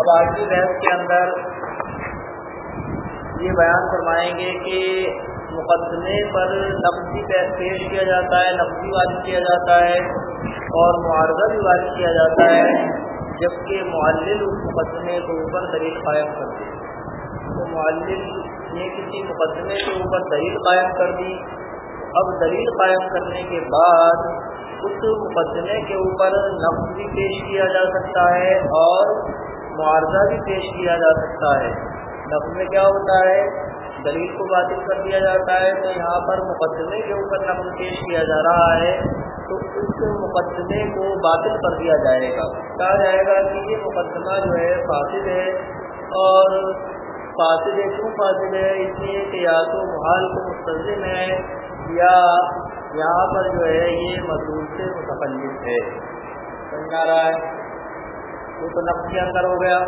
اب آج کی بحث کے اندر یہ بیان فرمائیں گے کہ مقدمے پر نقدی پیش کیا جاتا ہے نقدی وارد کیا جاتا ہے اور معارضہ بھی وارد کیا جاتا ہے، جبکہ معلل اس مقدمے کے اوپر دلیل قائم کر دی۔ تو معلل نے کسی مقدمے کے اوپر دلیل قائم کر دی۔ اب دلیل قائم کرنے کے بعد اس مقدمے کے اوپر نقد بھی پیش کیا جا سکتا ہے اور معارضہ بھی پیش کیا جا سکتا ہے۔ نقد میں کیا ہوتا ہے؟ دلیل کو باطل کر دیا جاتا ہے۔ تو یہاں پر مقدمے کے اوپر نقل پیش کیا جا رہا ہے۔ تو اس مقدمے کو باطل کر دیا جائے گا۔ کہا جائے گا کہ یہ مقدمہ جو ہے فاصل ہے اور فاصل کیوں فاصل ہے؟ اس لیے کہ یا تو محال کو مستظم ہے یا یہاں پر جو ہے یہ مزدور سے متفلف ہے۔ سمجھ آ رہا ہے؟ وہ تو نقل کے اندر ہو گیا۔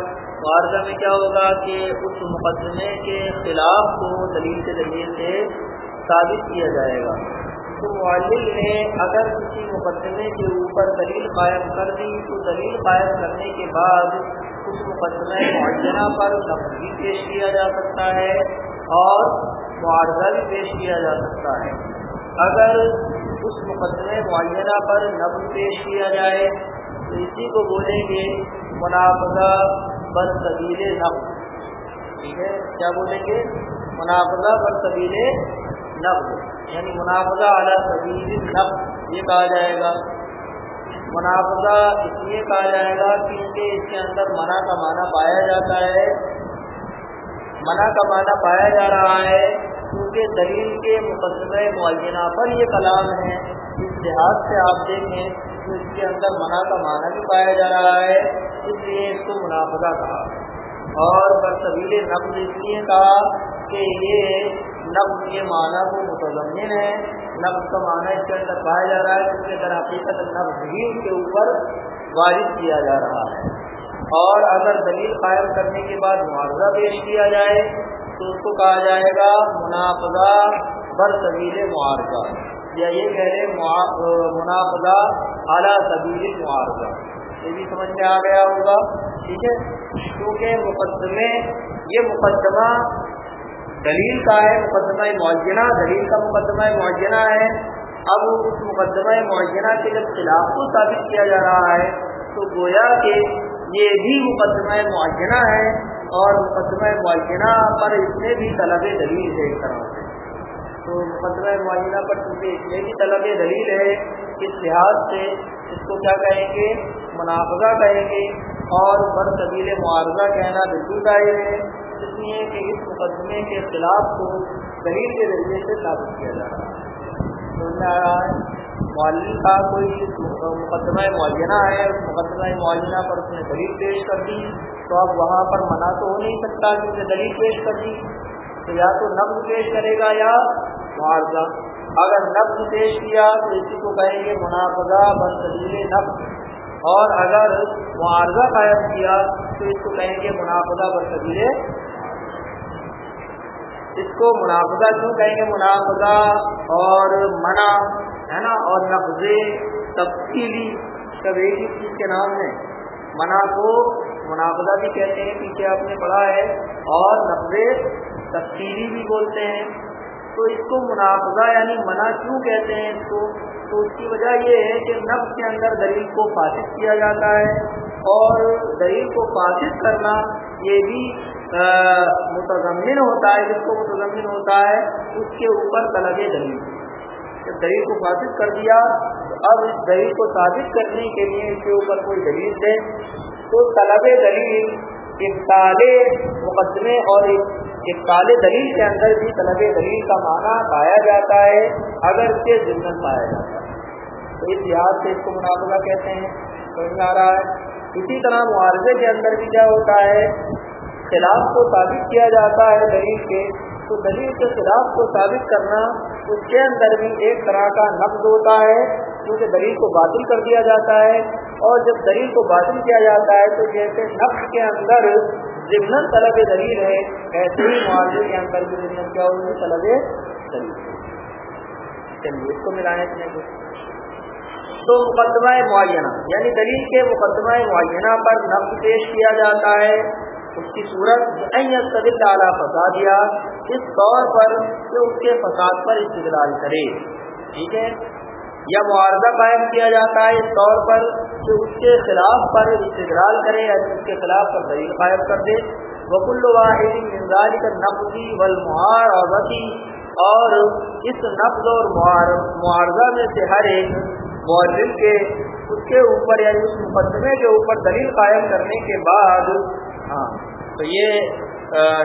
معارضہ میں کیا ہوگا کہ اس مقدمے کے خلاف کو دلیل کے ذریعے سے ثابت کیا جائے گا۔ تو معلل نے اگر کسی مقدمے کے اوپر دلیل قائم کر دی، تو دلیل قائم کرنے کے بعد اس مقدمہ معینہ پر نقل بھی پیش کیا جا سکتا ہے اور معارضہ بھی پیش کیا جا سکتا ہے۔ اگر اس مقدمے معینہ پر نقل پیش کیا جائے، تو اسی کو بولیں گے منافذہ بر طبیل نقد ٹھیک ہے؟ کیا بولیں گے؟ منافذہ بر طبیل نقد یعنی منافذہ اعلیٰ طبیل نقد یہ کہا جائے گا۔ منافذہ اس لیے کہا جائے گا کیونکہ اس کے اندر منع کا معنی پایا جاتا ہے۔ منع کا معنی پایا جا رہا ہے کیونکہ دلیل کے مقدمہ معینہ پر یہ کلام ہے۔ اس لحاظ سے آپ دیکھیں تو اس کے اندر منع کا معنی بھی پایا جا رہا ہے، اس لیے اس کو منافقہ کہا۔ اور برطبیل نقد اس لیے کہا کہ یہ نقد کے معنی کو متضمن ہے۔ نقد کا معنی اس کے اندر پایا جا رہا ہے، اس کے اندر حقیقت نقد ہی اس کے اوپر وارد کیا جا رہا ہے۔ اور اگر دلیل قائم کرنے کے بعد معاوضہ پیش کیا جائے، تو اس کو کہا جائے گا منافقہ برطبیل معارضہ یا یہ کہہ رہے منافذہ اعلیٰ طبیل معارضہ یہ بھی سمجھ میں آ گیا ہوگا، ٹھیک ہے؟ کیونکہ مقدمے، یہ مقدمہ دلیل کا ہے، مقدمہ معینہ، دلیل کا مقدمہ معینہ ہے۔ اب اس مقدمہ معینہ کے جب خلاف کو ثابت کیا جا رہا ہے، تو گویا کہ یہ بھی مقدمہ معینہ ہے اور مقدمہ معینہ پر اس میں بھی طلب دلیل ہے ایک طرح سے تو مقدمہ معینہ پر چونکہ یہ بھی طلب دلیل ہے اس لحاظ سے اس کو کیا کہیں گے؟ منافذہ کہیں گے اور بر طبیل معاوضہ کہنا بالکل ظاہر ہے، اس لیے کہ اس مقدمے کے خلاف کو دلیل کے ذریعے سے ثابت کیا جا رہا ہے۔ معلم کا کوئی مقدمہ معینہ ہے، اس مقدمہ معینہ پر اس نے دلیل پیش کر دی، تو اب وہاں پر منع تو ہو نہیں سکتا کہ اس نے دلیل پیش کر دی۔ تو یا تو نقد پیش کرے گا یا معاوضہ اگر نقد پیش کیا تو اسی کو کہیں گے منافذہ، بنتظیر نقد اور اگر معاوضہ قائم کیا تو اس کو کہیں گے منافذہ، بنتظیر اس کو منافذہ کیوں کہیں گے؟ منافذہ اور منع، ہے نا؟ اور نقض تفصیلی۔ سب ایک ہی چیز کے نام ہے منع کو منافذہ بھی کہتے ہیں، پیچھے آپ نے پڑھا ہے۔ اور نقض تفصیلی بھی بولتے ہیں۔ تو اس کو منافذہ یعنی منع کیوں کہتے ہیں اس کو؟ تو اس کی وجہ یہ ہے کہ نفس کے اندر دلیل کو فاسد کیا جاتا ہے اور دلیل کو فاسد کرنا یہ بھی متضمن ہوتا ہے، جس کو متضمن ہوتا ہے، اس کے اوپر طلب دلیل۔ جب دلیل کو فاسد کر دیا، اب اس دلیل کو ثابت کرنے کے لیے اس کے اوپر کوئی دلیل دے تو طلب دلیل ابتال مقدمے اور ابتال دلیل کے اندر بھی طلب دلیل کا معنی پایا جاتا ہے اگر اس کے پایا جاتا ہے۔ تو اس لحاظ سے اس کو منافع کہتے ہیں، سمجھ آ رہا ہے۔ اسی طرح معاوضے کے اندر بھی کیا ہوتا ہے، خلاف کو ثابت کیا جاتا ہے دلیل کے۔ تو دلیل کے خلاف کو ثابت کرنا، اس کے اندر بھی ایک طرح کا نقد ہوتا ہے، کیونکہ دلیل کو باطل کر دیا جاتا ہے۔ اور جب دلیل کو باطل کیا جاتا ہے، تو جیسے نقد کے اندر ضمن طلب دلیل ہے، ایسے ہی معاوضے کے اندر بھی ضمن کیا ہوگی؟ طلب دلیل۔ چلیے، اس کو ملانے کے لیے۔ تو مقدمہ معینہ یعنی دلیل کے مقدمہ معینہ پر نفس پیش کیا جاتا ہے۔ اس کی صورت اعلیٰ فسادیا، اس طور پر کہ اس کے فساد پر استقلال کرے۔ ٹھیک ہے؟ یا معارضہ قائم کیا جاتا ہے اس طور پر کہ اس کے خلاف پر استقلال کرے یا اس کے خلاف پر دلیل قائم کر دے۔ وکل واحد مزاج کا نفی والمعار اور وسیع اور اس نفز اور معارضہ میں سے ہر ایک معلم کے، اس کے اوپر یعنی اس مقدمے کے اوپر دلیل قائم کرنے کے بعد ہاں تو یہ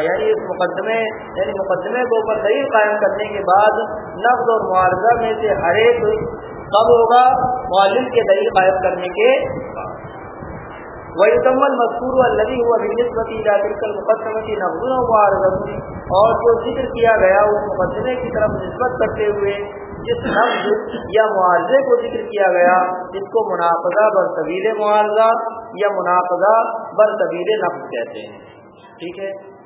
یعنی اس مقدمے یعنی مقدمے کے اوپر دلیل قائم کرنے کے بعد نفز اور معارضہ میں سے ہر ایک کب ہوگا؟ معلم کے دلیل قائم کرنے کے ویتمل مذکور الدی ہوا بنسبتی جاکر مقدمہ کی نفز و اور جو ذکر کیا گیا اس مقدمے کی طرف نسبت کرتے ہوئے، جس نفز یا معاوضے کو ذکر کیا گیا جس کو منافذہ بر طویل معاوضہ یا منافذہ بر طویل نفز کہتے ہیں۔ ٹھیک ہے؟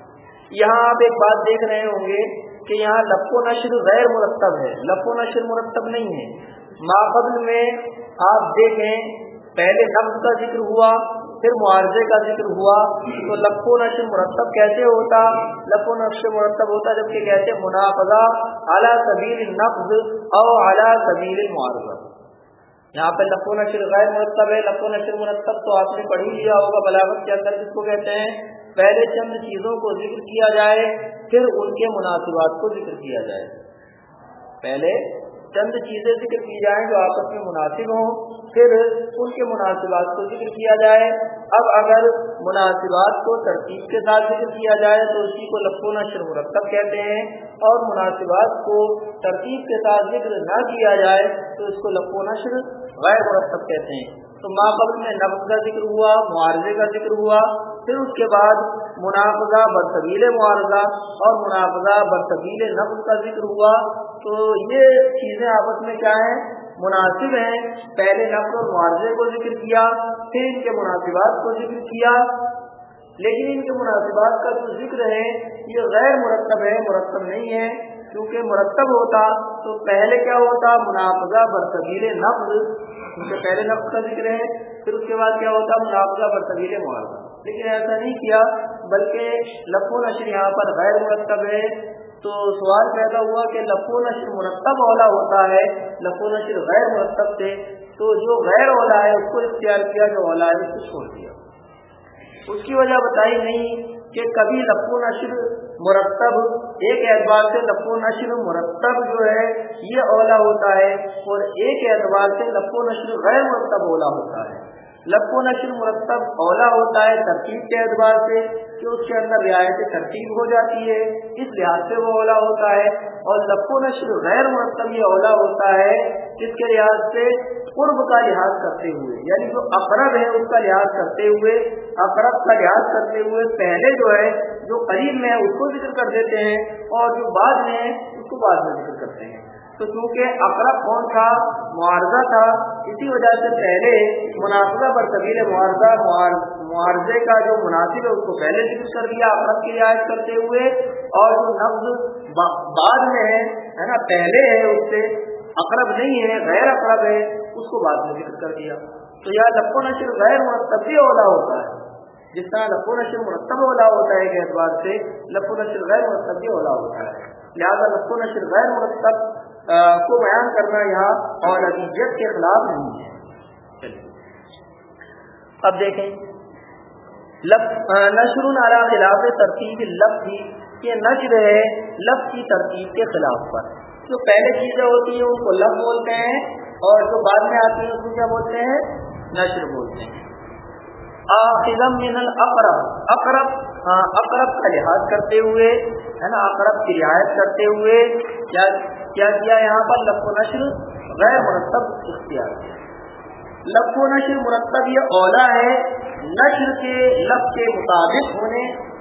یہاں آپ ایک بات دیکھ رہے ہوں گے کہ یہاں لپ و نشر غیر مرتب ہے۔ لپ و نشر مرتب نہیں ہے۔ ماقبل میں آپ دیکھیں، پہلے نفز کا ذکر ہوا، پھر معاوضے کا ذکر ہوا، تو لپ و نشر مرتب کیسے ہوتا؟ لپ و نشر مرتب ہوتا جبکہ کہتے منافذہ اعلیٰ طبیل نفز اور اعلیٰ طبیل معاوضہ یہاں پہ لپ و نشر غیر مرتب ہے لپ و نشر مرتب تو آپ نے پڑھ ہی لیا ہوگا بلاوت کے اندر جس کو کہتے ہیں۔ پہلے چند چیزوں کو ذکر کیا جائے، پھر ان کے مناسبات کو ذکر کیا جائے۔ پہلے چند چیزیں ذکر کی جائیں جو آپس میں مناسب ہوں، پھر ان کے مناسبات کو ذکر کیا جائے۔ اب اگر مناسبات کو ترتیب کے ساتھ ذکر کیا جائے تو اسی کو لفظ نشر مرتب کہتے ہیں۔ اور مناسبات کو ترتیب کے ساتھ ذکر نہ کیا جائے تو اس کو لفظ نشر غیر مرتب کہتے ہیں۔ تو ماقبل میں نفس کا ذکر ہوا، معارضے کا ذکر ہوا، پھر اس کے بعد منافذہ برطبیل معارضہ اور منافذہ برطبیل نفس کا ذکر ہوا۔ تو یہ چیزیں آپس میں کیا ہیں؟ مناسب ہیں۔ پہلے نفس اور معارضے کو ذکر کیا، پھر ان کے مناسبات کو ذکر کیا۔ لیکن ان کے مناسبات کا جو ذکر ہے، یہ غیر مرتب ہے، مرتب نہیں ہے۔ کیونکہ مرتب ہوتا تو پہلے کیا ہوتا؟ منافذہ برطبیل نفز کیونکہ پہلے نفز کا ذکر ہے پھر اس کے بعد کیا ہوتا؟ منافذہ برطبیل معاوضہ لیکن ایسا نہیں کیا، بلکہ لفو نشر یہاں پر غیر مرتب ہے۔ تو سوال پیدا ہوا کہ لفو نشر مرتب اولا ہوتا ہے لفو نشر غیر مرتب سے تو جو غیر اولا ہے، اس کو اختیار کیا جو اولا ہے اس کو چھوڑ دیا۔ اس کی وجہ بتائی نہیں کہ کبھی لفو نشر مرتب، ایک اعتبار سے لفو نشر مرتب جو ہے، یہ اولا ہوتا ہے اور ایک اعتبار سے لفو نشر غیر مرتب اولا ہوتا ہے۔ لب و نشر مرتب اولا ہوتا ہے ترتیب کے اعتبار سے کہ اس کے اندر رعایت ترتیب ہو جاتی ہے، اس لحاظ سے وہ اولا ہوتا ہے۔ اور لب و نشر غیر مرتب یہ اولا ہوتا ہے، جس کے لحاظ سے قرب کا لحاظ کرتے ہوئے یعنی جو اقرب ہے اس کا لحاظ کرتے ہوئے، اقرب کا لحاظ کرتے ہوئے پہلے جو ہے، جو قریب میں ہے، اس کو ذکر کر دیتے ہیں اور جو بعد میں ہے، اس کو بعد میں ذکر کرتے ہیں۔ تو چونکہ اقرب کون تھا؟ معارضہ تھا، اسی وجہ سے پہلے مناسبہ پر طویل معارضہ معارضے کا جو مناسب ہے، اس کو پہلے ذکر کر دیا، اقرب کی رعایت کرتے ہوئے اور جو نفز بعد میں ہے ہے نا، پہلے ہے، اس سے اقرب نہیں ہے، غیر اقرب ہے، اس کو بعد میں ذکر کر دیا۔ تو یہ لفو نشر غیر مرتب بھی اولا ہوتا ہے۔ جس طرح لفو نشر مرتب اولا ہوتا ہے ایک اعتبار سے لفو نشر غیر مرتب بھی اولا ہوتا ہے۔ لہٰذا لفو نشر غیر مرتب کو بیان کرنا یہاں اور عقیدت کے خلاف نہیں ہے۔ اب دیکھیں۔ نشر خلاف ترتیب لفظ یہ نشر ہے لفظ کی ترتیب کے خلاف پر۔ جو پہلے چیزیں ہوتی ہیں ان کو لفظ بولتے ہیں اور جو بعد میں آتی ہیں اس کو کیا بولتے ہیں؟ نشر بولتے ہیں۔ آخم من الاقرب اقرب ہاں، اقرب کا لحاظ کرتے ہوئے، ہے نا، اقرب کی رعایت کرتے ہوئے کیا کیا کیا یہاں پر؟ لف و نشر غیر مرتب اختیار۔ لف و نشر مرتب یہ اولا ہے، نشر کے لف کے مطابق ہونے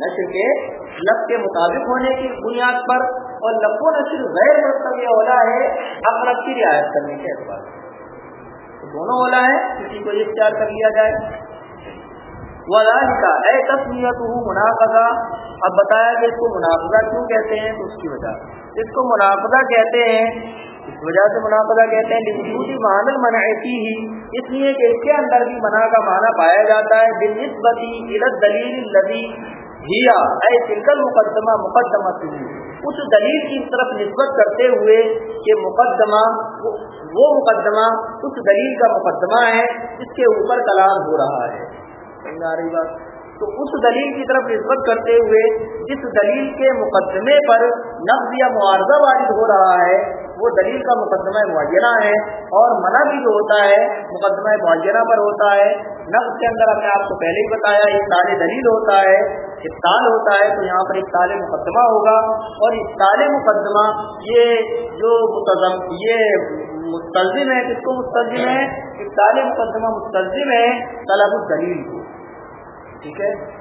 نشر کے لف کے مطابق ہونے کی بنیاد پر اور لف و نشر غیر مرتب یہ اولا ہے اقرب کی رعایت کرنے کے اعتبار سے۔ دونوں اولا ہے کسی کو اختیار کر لیا جائے۔ کا اے تصویت ہوں منافذہ اب بتایا کہ اس کو منافذہ کیوں کہتے ہیں؟ تو اس کی وجہ۔ اس کو منافذہ کہتے ہیں، اس وجہ سے مناقضہ کہتے ہیں وجودی معنی منعتی ہی اس لیے کہ اس کے اندر بھی منع کا معنی پایا جاتا ہے۔ بالنسبتی الى دلیل الذی ہیا۔ اے تلکل مقدمہ مقدمہ اس دلیل کی طرف نسبت کرتے ہوئے کہ مقدمہ، وہ مقدمہ اس دلیل کا مقدمہ ہے جس کے اوپر کلام ہو رہا ہے۔ سمجھ آ رہی بات؟ تو اس دلیل کی طرف نسبت کرتے ہوئے جس دلیل کے مقدمے پر نفز یا معارضہ وارد ہو رہا ہے، وہ دلیل کا مقدمہ معینہ ہے اور منع بھی جو ہوتا ہے، مقدمہ معینہ پر ہوتا ہے۔ نفز کے اندر ہم نے آپ کو پہلے ہی بتایا، ایک تال دلیل ہوتا ہے، ایک تال ہوتا ہے، تو یہاں پر ایک تال مقدمہ ہوگا۔ اور اس تال مقدمہ، یہ جو متضم، یہ مستلزم ہے، کس کو مستلزم ہے؟ ایک تال مقدمہ مستلزم ہے طلب الدلیل کو۔ ٹھیک ہے؟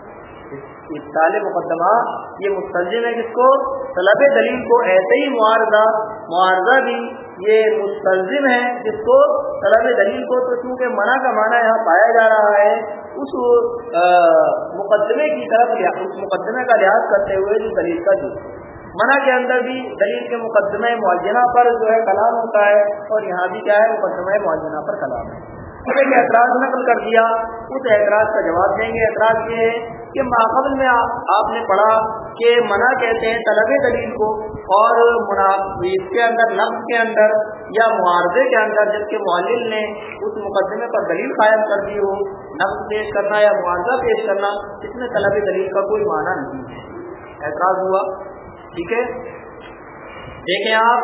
ابتال مقدمہ، یہ مستلزم ہے جس کو؟ طلب دلیل کو، ایسے ہی معارضہ معارضہ بھی یہ مستلزم ہے جس کو طلب دلیل کو تو چونکہ منع کا معنی یہاں پایا جا رہا ہے، اس مقدمے کی طرف اس مقدمے کا لحاظ کرتے ہوئے جو دلیل کا جو منع کے اندر بھی دلیل کے مقدمے معجنہ پر جو ہے کلام ہوتا ہے اور یہاں بھی کیا ہے مقدمہ معجنہ پر کلام ہے۔ ایک اعتراض نقل کر دیا، اس اعتراض کا جواب دیں گے۔ اعتراض یہ ہے کہ ماحول میں آپ نے پڑھا کہ منع کہتے ہیں طلب دلیل کو اور اس کے اندر لفظ کے اندر یا معارضے کے اندر جبکہ معلل نے اس مقدمے پر دلیل قائم کر دی ہو، نفس پیش کرنا یا معاوضہ پیش کرنا، اس میں طلب دلیل کا کوئی معنی نہیں ہے۔ اعتراض ہوا؟ ٹھیک ہے۔ دیکھیں آپ،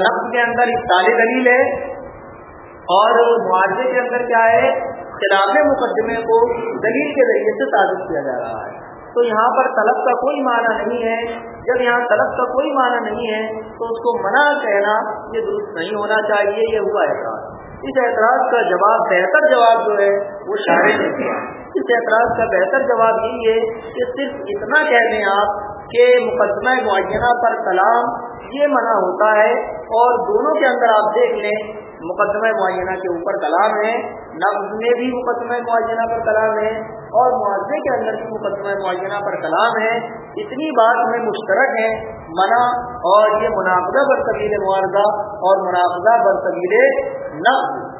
نفس کے اندر طالب دلیل ہے اور معاوضے کے اندر کیا ہے؟ خلاف مقدمے کو دلیل کے ذریعے سے تعلق کیا جا رہا ہے۔ تو یہاں پر طلب کا کوئی معنی نہیں ہے۔ جب یہاں طلب کا کوئی معنی نہیں ہے، تو اس کو منع کہنا یہ درست نہیں ہونا چاہیے، یہ ہوا اعتراض۔ اس اعتراض کا جواب بہتر جواب جو ہے، وہ شاعر نے کیا اس اعتراض کا بہتر جواب یہی ہے کہ صرف اتنا کہہ دیں آپ کہ مقدمہ معینہ پر کلام یہ منع ہوتا ہے اور دونوں کے اندر آپ دیکھ لیں، مقدمہ معینہ کے اوپر کلام ہے نفز میں بھی مقدمہ معینہ پر کلام ہے اور معاوضے کے اندر بھی مقدمہ معینہ پر کلام ہے۔ اتنی بات میں مشترک ہے، منع اور یہ منافظہ بر طویل معاوضہ اور منافظہ بر طویل نفز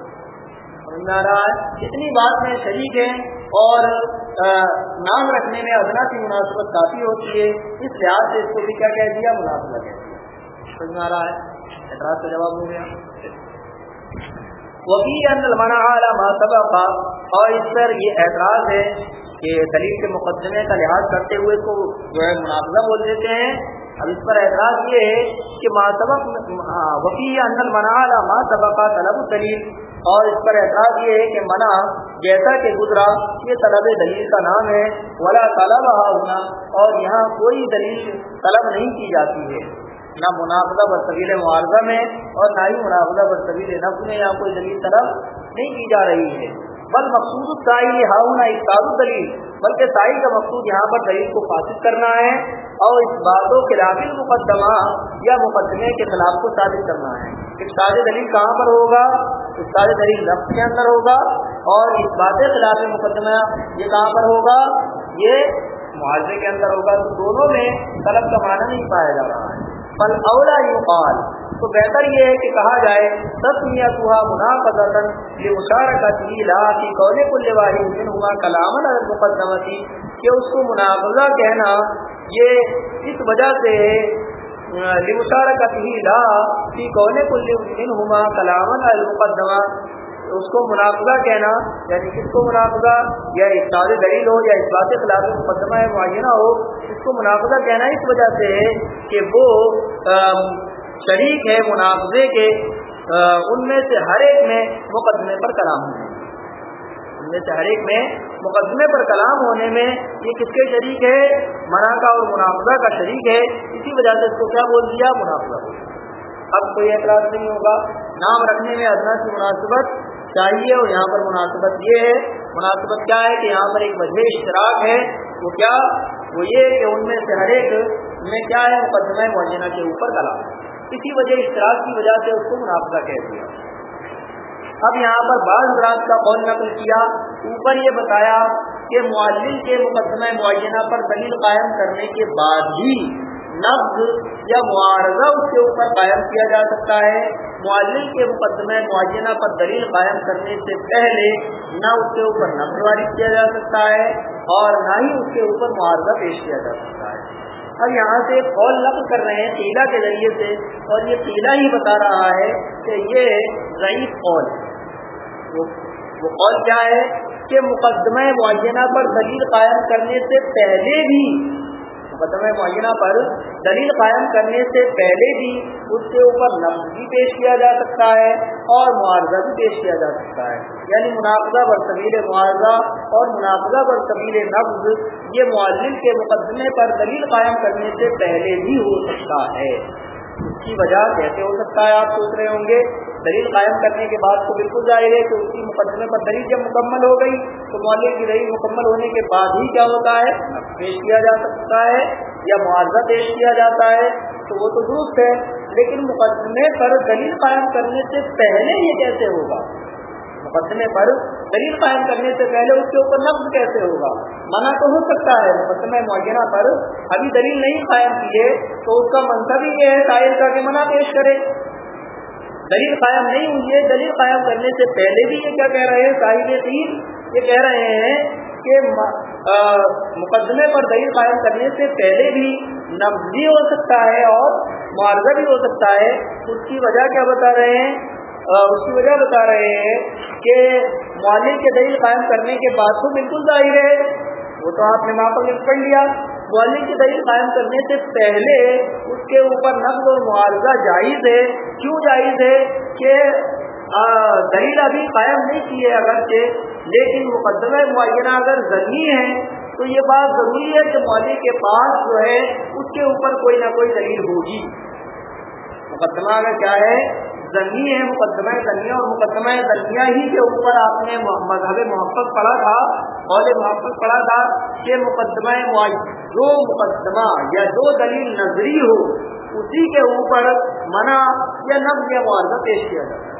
اتنی بات میں شریک ہے اور نام رکھنے میں ادنا کی مناسبت کافی ہوتی ہے۔ اس لحاظ سے اس کو بھی کیا کہہ دیا؟ مناسبت ہے سمجھ میں آ رہا ہے؟ اعتراض کا جواب ہو گیا۔ سبق، اور اس پر یہ اعتراض ہے کہ دلیل کے مقدمے کا لحاظ کرتے ہوئے کو جو ہے مناظرہ بول دیتے ہیں۔ اب اس پر اعتراض یہ ہے کہ ما سبق وفی اندر منا ما سبق کا طلب دلیل اور اس پر اعتراض یہ ہے کہ منع جیسا کہ گزرا، یہ طلب دلیل کا نام ہے۔ ولا طلب ہونا اور یہاں کوئی دلیل طلب نہیں کی جاتی ہے۔ نہ منافع بر طویل معاوضہ میں اور نہ ہی منافع بر طویل نفس میں یہاں کوئی دلیل طلب نہیں کی جا رہی ہے۔ بل مقصود سائی ہاؤنا اقتاد دلیل، بلکہ سائی کا مقصود یہاں پر دلیل کو فاسد کرنا ہے اور اس باتوں خلاف مقدمہ یا مقدمے کے خلاف کو ثابت کرنا ہے۔ اقتاد دلیل کہاں پر ہوگا؟ اقتاد دلیل نفس کے اندر ہوگا اور اس بات خلاف مقدمہ یہ کہاں پر ہوگا؟ یہ معاوضے کے اندر ہوگا۔ تو دونوں میں طلب کا معنی نہیں پایا جا رہا ہے۔ بل اولا یقال تو بہتر یہ ہے کہ کہا جائے تسمیت ہوا منافذن یہ ہی لا کی قول کل واحد من ہوا کلام المقدمتی کہ اس کو منافذہ کہنا یہ اس وجہ سے لمشارکت ہی لا کی قول کل من ہوا کلام المقدمہ اس کو منافظہ کہنا یعنی کس کو منافظہ یا اقتاد دلیل ہو یا اس بات خلاف مقدمہ معینہ ہو، اس کو منافظہ کہنا اس وجہ سے ہے کہ وہ شریک ہے منافظے کے ان میں سے ہر ایک میں مقدمے پر کلام ہے ان میں سے ہر ایک میں مقدمے پر کلام ہونے میں یہ کس کے شریک ہے؟ منع کا اور منافظہ کا شریک ہے، اسی وجہ سے اس کو کیا بول دیا؟ منافظہ اب کوئی اعتراض نہیں ہوگا۔ نام رکھنے میں ادنا کی مناسبت چاہیے اور یہاں پر مناسبت یہ ہے، مناسبت کیا ہے کہ یہاں پر ایک وجہ اشتراک ہے۔ وہ کیا؟ وہ یہ کہ ان میں سے ہر ایک میں کیا ہے، مقدمہ معینہ کے اوپر کلا۔ اسی وجہ اشتراک کی وجہ سے اس کو منافع کہہ دیا۔ اب یہاں پر بعض حضرات کا قول نقل کیا۔ اوپر یہ بتایا کہ معلم کے مقدمہ معینہ پر دلیل قائم کرنے کے بعد ہی نفز یا معارضہ اس کے اوپر قائم کیا جا سکتا ہے۔ معلم کے مقدمہ معینہ پر دلیل قائم کرنے سے پہلے نہ اس کے اوپر نفز وارد کیا جا سکتا ہے اور نہ ہی اس کے اوپر معارضہ پیش کیا جا سکتا ہے۔ اب یہاں سے قول نقل کر رہے ہیں تیلا کے ذریعے سے اور یہ تیلا ہی بتا رہا ہے کہ یہ ضعیف قول وہ قول کیا ہے کہ مقدمہ معینہ پر دلیل قائم کرنے سے پہلے بھی مطلب مقدمہ معینہ پر دلیل قائم کرنے سے پہلے بھی اس کے اوپر نفز بھی پیش کیا جا سکتا ہے اور معاوضہ بھی پیش کیا جا سکتا ہے۔ یعنی منافذہ بر طویل معاوضہ اور منافذہ بر طویل نفز یہ معلم کے مقدمے پر دلیل قائم کرنے سے پہلے بھی ہو سکتا ہے۔ اس کی وجہ کیسے ہو سکتا ہے؟ آپ سوچ رہے ہوں گے۔ دلیل قائم کرنے کے بعد تو بالکل ظاہر ہے کہ اس کی مقدمے پر دلیل جب مکمل ہو گئی تو معلم کی دلیل مکمل ہونے کے بعد ہی کیا ہوتا ہے؟ پیش کیا جا سکتا ہے یا معاوضہ پیش کیا جاتا ہے؟ تو وہ تو درست ہے، لیکن مقدمے پر دلیل قائم کرنے سے پہلے یہ کیسے ہوگا؟ مقدمے پر دلیل قائم کرنے سے پہلے اس کے اوپر نقد کیسے ہوگا؟ منع تو ہو سکتا ہے مقدمہ معینہ پر ابھی دلیل نہیں قائم کیے تو اس کا منصب ہی یہ ہے سائل کا کہ منع پیش کرے۔ دلیل قائم نہیں ہوئی ہے۔ دلیل قائم کرنے سے پہلے بھی یہ کیا کہہ رہے ہیں؟ صاحب تین یہ کہہ رہے ہیں کہ مقدمے پر دلیل قائم کرنے سے پہلے بھی نفز بھی ہو سکتا ہے اور معاوضہ بھی ہو سکتا ہے۔ اس کی وجہ کیا بتا رہے ہیں؟ اس کی وجہ بتا رہے ہیں کہ معلم کے دلیل قائم کرنے کے بعد تو بالکل ظاہر ہے۔ وہ تو آپ نے وہاں پر پڑھ لیا۔ معلم کی دلیل قائم کرنے سے پہلے اس کے اوپر نقد اور معاوضہ جائز ہے۔ کیوں جائز ہے کہ دلیل ابھی قائم نہیں کی ہے اگرچہ، لیکن مقدمہ معینہ اگر زمین ہے تو یہ بات ضروری ہے کہ مولوی کے پاس جو ہے، اس کے اوپر کوئی نہ کوئی دلیل ہوگی۔ مقدمہ اگر کیا ہے زنی ہے، مقدمہ زنیا اور مقدمہ زنیا ہی کے اوپر آپ نے مذہب محبت پڑھا تھا اور محبت پڑھا تھا کہ مقدمہ جو مقدمہ یا جو دلیل نظری ہو، اسی کے اوپر منع یا نب یا معاوضہ پیش کیا جاتا ہے۔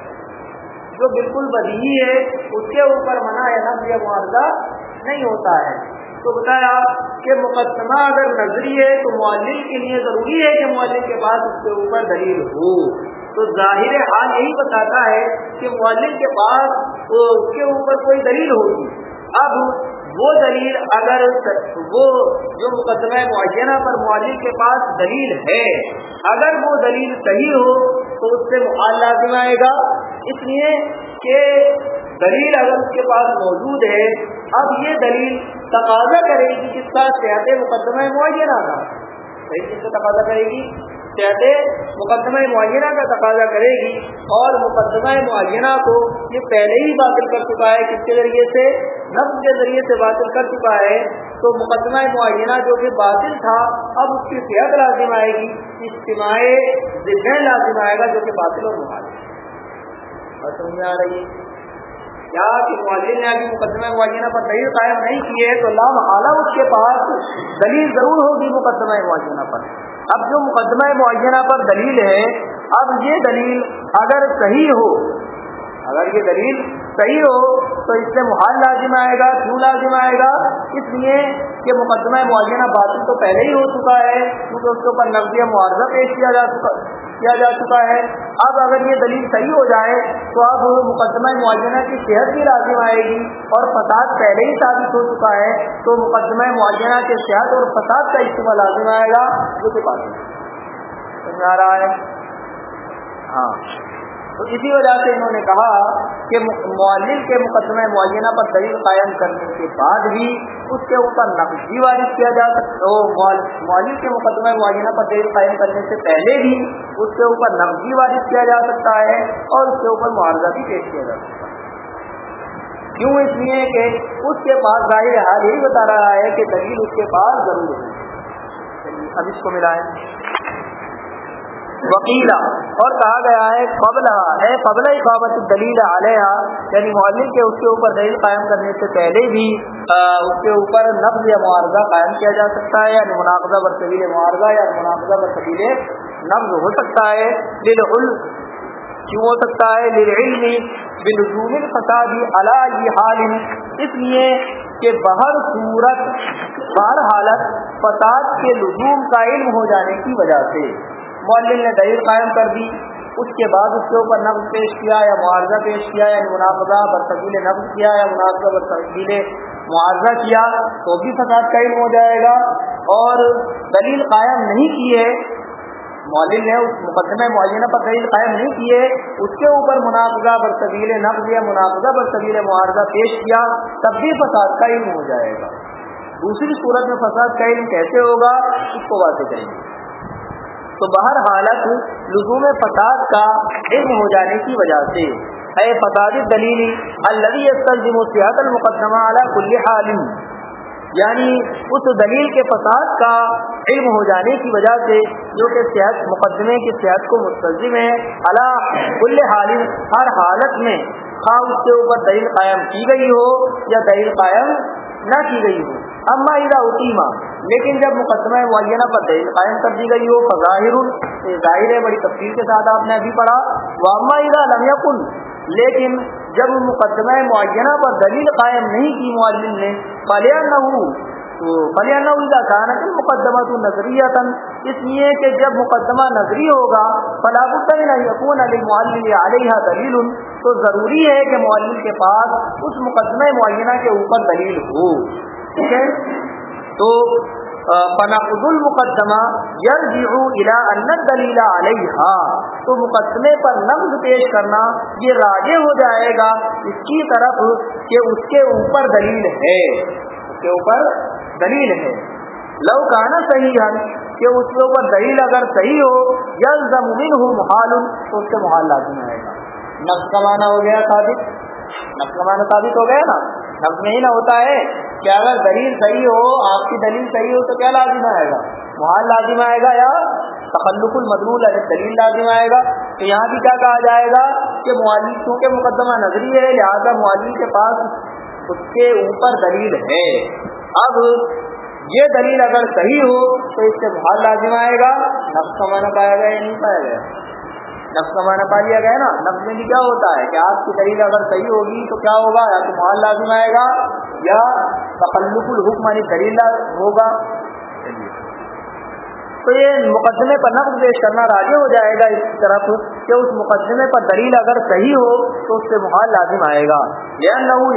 جو بالکل بدی ہے، اس کے اوپر منع یا نب یا معاوضہ نہیں ہوتا ہے۔ تو بتایا کہ مقدمہ اگر نظری ہے، تو معلم کے لیے ضروری ہے کہ معلم کے پاس اس کے اوپر دلیل ہو۔ تو ظاہر حال یہی بتاتا ہے کہ معلم کے پاس اس کے اوپر کوئی دلیل ہوگی۔ اب وہ دلیل اگر وہ جو مقدمہ معینہ پر معلم کے پاس دلیل ہے، اگر وہ دلیل صحیح ہو تو اس سے محال لازم آئے گا۔ اس لیے کہ دلیل اگر اس کے پاس موجود ہے، اب یہ دلیل تقاضا کرے گی کس کا صحت مقدمہ معینہ کا۔ صحیح چیز سے تقاضا کرے گی۔ کہتے مقدمہ معینہ کا تقاضا کرے گی اور مقدمہ معینہ کو یہ پہلے ہی باطل کر چکا ہے، کس کے ذریعے سے؟ نفس کے ذریعے سے باطل کر چکا ہے۔ تو مقدمہ معینہ جو کہ باطل تھا، اب اس کی صحت لازم آئے گی اجتماع ذہن لازم آئے گا جو کہ باطل اور مخالف سمجھ آ رہی ہے؟ کیا کہ معلم نے ابھی مقدمہ معینہ پر دلیل قائم نہیں کی ہے تو لام اعلیٰ اس کے پاس دلیل ضرور ہوگی مقدمہ معینہ پر۔ اب جو مقدمہ معینہ پر دلیل ہے، اب یہ دلیل اگر صحیح ہو، اگر یہ دلیل صحیح ہو تو اس سے محال لازم آئے گا، کیوں لازم آئے گا؟ اس لیے کہ مقدمہ معینہ باطل تو پہلے ہی ہو چکا ہے، کیونکہ اس کے اوپر نقدیہ معاوضہ پیش کیا جا چکا کیا جا چکا ہے۔ اب اگر یہ دلیل صحیح ہو جائے تو اب مقدمہ معینہ کی صحت بھی لازم آئے گی اور فساد پہلے ہی ثابت ہو چکا ہے۔ تو مقدمہ معینہ کے صحت اور فساد کا استعمال لازم آئے گا۔ جو کہ بات سمجھ آ رہا ہے۔ ہاں۔ تو اسی وجہ سے انہوں نے کہا کہ معلم کے مقدمہ معینہ پر دلیل قائم کرنے کے بعد بھی اس کے اوپر نقدی وارد کیا جا سکتا معلم کے مقدمہ معینہ پر دلیل قائم کرنے سے پہلے بھی اس کے اوپر نقدی وارد کیا جا سکتا ہے اور اس کے اوپر معاوضہ بھی پیش کیا جا سکتا ہے۔ کیوں اس لیے کہ اس کے پاس ظاہر حال یہی بتا رہا ہے کہ دلیل اس کے پاس ضرور ہے۔ اب اس کو ملا ہے وکیلا اور کہا گیا ہے قبل ہے قبل اقامت دلیل علیہ یعنی معلم کے اس کے اوپر دلیل قائم کرنے سے پہلے بھی اس کے اوپر نفز یا معارضہ قائم کیا جا سکتا ہے یعنی مناقضہ بر طویل معارضہ یا مناقضہ بر طویل نفز ہو سکتا ہے۔ کیوں ہو سکتا ہے؟ للعلم بلزوم الفساد علی حال۔ اس لیے کہ بہر صورت، بہر حالت فساد کے لزوم کا علم ہو جانے کی وجہ سے۔ معلم نے دلیل قائم کر دی۔ اس کے بعد اس کے اوپر نفز پیش کیا یا معاوضہ پیش کیا یا منافذہ برتبیل نفز کیا یا منافع برتبیل معاوضہ کیا تو بھی فساد کا علم ہو جائے گا۔ اور دلیل قائم نہیں کی ہے نے اس مقدمہ معینہ پر دلیل قائم نہیں کیے اس کے اوپر منافذہ برطبیل نفز یا منافذہ برطبیل معاوضہ پیش کیا، تب بھی فساد کا علم ہو جائے گا۔ دوسری صورت میں فساد کا علم کیسے ہوگا، اس کو واضح کریں گے۔ تو بہر حالت لزوم فساد کا علم ہو جانے کی وجہ سے۔ اے فساد دلیل الذي يستلزم صحت المقدمہ على كل حال۔ یعنی اس دلیل کے فساد کا علم ہو جانے کی وجہ سے جو کہ صحت مقدمے کی صحت کو مستلزم ہے۔ اللہ کل حال۔ ہر حالت میں خواہ اس کے اوپر دلیل قائم کی گئی ہو یا دلیل قائم نہ کی گئی ہو۔ اما ادا اتیما لیکن جب مقدمہ معینہ پر دلیل قائم کر دی گئی ہو، فظاہر ظاہر ہے، بڑی تفصیل کے ساتھ آپ نے ابھی پڑھا، وہ اما ادا لم لیکن جب مقدمہ معینہ پر دلیل قائم نہیں کی معلم نے فلیہ نہ تو مقدمہ تو نظریہ تن اس لیے کہ جب مقدمہ نظری ہوگا فلاح یقون علی علیہ دلیل. تو ضروری ہے کہ معلم کے پاس اس مقدمہ معینہ کے اوپر دلیل ہو. ٹھیک ہے؟ تو فنقض المقدمہ یرجع الى ان الدلیل علیہ تو مقدمے پر نقض پیش کرنا یہ راجع ہو جائے گا اس کی طرف کہ اس کے اوپر دلیل ہے۔ اس کے اوپر دلیل ہے۔ لو کانا صحیح ہے کہ اس کے اوپر دلیل اگر صحیح ہو، یلزم منہ محال، تو اس سے محال لازم آئے گا۔ نقص کا معنی ہو گیا ثابت۔ نقص کا معنی ثابت ہو گیا نا۔ نقص نہیں نہ ہوتا ہے۔ کہ اگر دلیل صحیح ہو، آپ کی دلیل صحیح ہو تو کیا لازم آئے گا؟ محال لازم آئے گا یا تخلق المدلول دلیل لازم آئے گا؟ تو یہاں بھی کیا کہا جائے گا کہ معالج کیونکہ مقدمہ نظری ہے، لہٰذا معالج کے پاس اس کے اوپر دلیل ہے۔ اب یہ دلیل اگر صحیح ہو تو اس سے محال لازم آئے گا، نفس کا معنی پایا گیا یا نہیں پایا گیا؟ نفس کا معنی پا لیا گیا نا، نفس میں بھی کیا ہوتا ہے کہ آپ کی دلیل اگر صحیح ہوگی تو کیا ہوگا؟ یا تو لازم آئے گا یا تخلق الحکم یعنی دلیل ہوگا۔ تو یہ مقدمے پر نقد پیش کرنا راضی ہو جائے گا اس طرف کہ اس مقدمے پر دلیل اگر صحیح ہو تو اس سے محال لازم آئے گا۔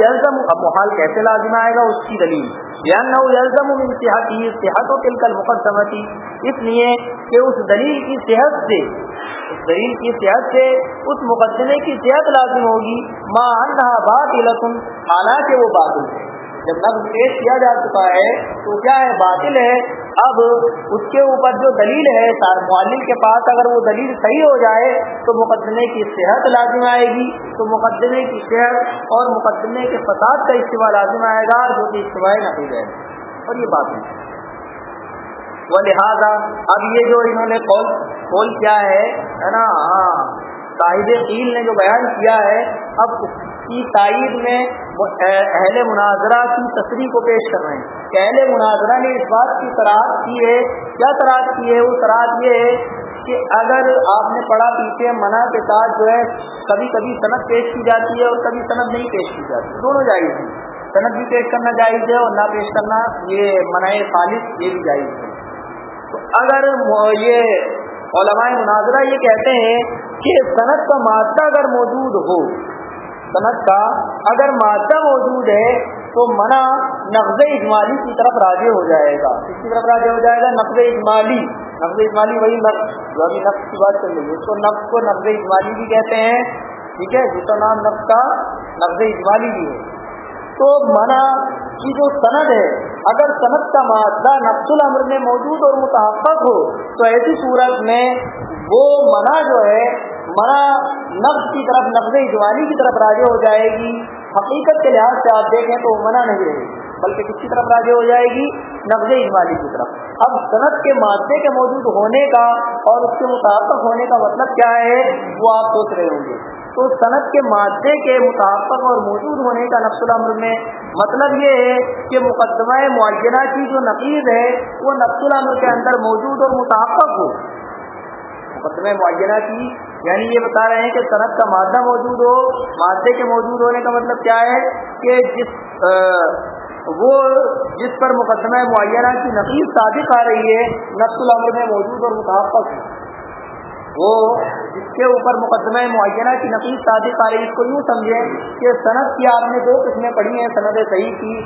یلزم اب محال کیسے لازم آئے گا؟ اس کی دلیل۔ یا نہ یلزم صحت صحت و تلکل مقدمتی اس لیے کہ اس دلیل کی صحت سے اس دلیل کی صحت سے اس مقدمے کی صحت لازم ہوگی۔ ماں انہا بات حالانکہ وہ باطل ہے۔ جب نقد پیش کیا جا چکا ہے تو کیا ہے؟ باطل ہے۔ اب اس کے اوپر جو دلیل ہے معلم کے پاس اگر وہ دلیل صحیح ہو جائے تو مقدمے کی صحت لازم آئے گی۔ تو مقدمے کی صحت اور مقدمے کے فساد کا استعمال لازم آئے گا، جو کہ استعمال نہ ہو جائے اور یہ بات ہے۔ وہ لہٰذا اب یہ جو انہوں نے قول قول کیا ہے نا؟ ہاں صاحب قیل نے جو بیان کیا ہے، اب کی تائید میں اہل مناظرہ کی تصریح کو پیش کر رہے ہیں کہ اہل مناظرہ نے اس بات کی سراہد کی ہے، کیا سراہد کی ہے؟ وہ سراہد یہ ہے کہ اگر آپ نے پڑھا پیچھے منع کے ساتھ جو ہے کبھی کبھی صنعت پیش کی جاتی ہے اور کبھی صنعت نہیں پیش کی جاتی، دونوں جائز ہیں۔ صنعت بھی پیش کرنا جائز ہے اور نہ پیش کرنا یہ منع خالص یہ بھی جائز ہے۔ تو اگر یہ علماء مناظرہ یہ کہتے ہیں کہ صنعت کا مادہ اگر موجود ہو صنعت کا اگر مادہ موجود ہے تو منع نقض اجمالی کی طرف راضی ہو جائے گا۔ کس کی طرف راضی ہو جائے گا؟ نقض اجمالی۔ نقض اجمالی وہی نقص جو ابھی نقص کی بات چل رہی ہے، اس کو نقص کو نقض اجمالی بھی کہتے ہیں، ٹھیک ہے؟ جس کا نام نقص کا نقض اجمالی بھی ہے۔ تو منع کی جو صنعت ہے، اگر صنعت کا مادہ نقص العمر میں موجود اور متحفظ ہو، تو ایسی صورت میں وہ منع جو ہے، منع نقص کی طرف نقض اجوالی کی طرف راضی ہو جائے گی۔ حقیقت کے لحاظ سے آپ دیکھیں تو وہ منع نہیں رہے گی، بلکہ کس کی طرف راضی ہو جائے گی؟ نقض اجمالی کی طرف۔ اب صنعت کے مادے کے موجود ہونے کا اور اس کے مطابق ہونے کا مطلب کیا ہے؟ وہ آپ سوچ رہے ہوں گے۔ تو صنعت کے مادے کے مطابق اور موجود ہونے کا نقص العمر میں مطلب یہ ہے کہ مقدمہ معینہ کی جو نقیز ہے، وہ نقص العمر کے اندر موجود اور متحفق ہو۔ مقدمہ معینہ کی یعنی یہ بتا رہے ہیں کہ صنعت کا مادہ موجود ہو، مادے کے موجود ہونے کا مطلب کیا ہے کہ جس وہ جس پر مقدمہ معینہ کی نقیز صادق آ رہی ہے نقص العمر میں موجود اور متحفظ وہ جس کے اوپر مقدمہ معینہ کی نقیز صادق آ رہی اس کو یوں سمجھیں کہ صنعت کی آپ نے دو قسمیں پڑھی ہیں، سند صحیح کی،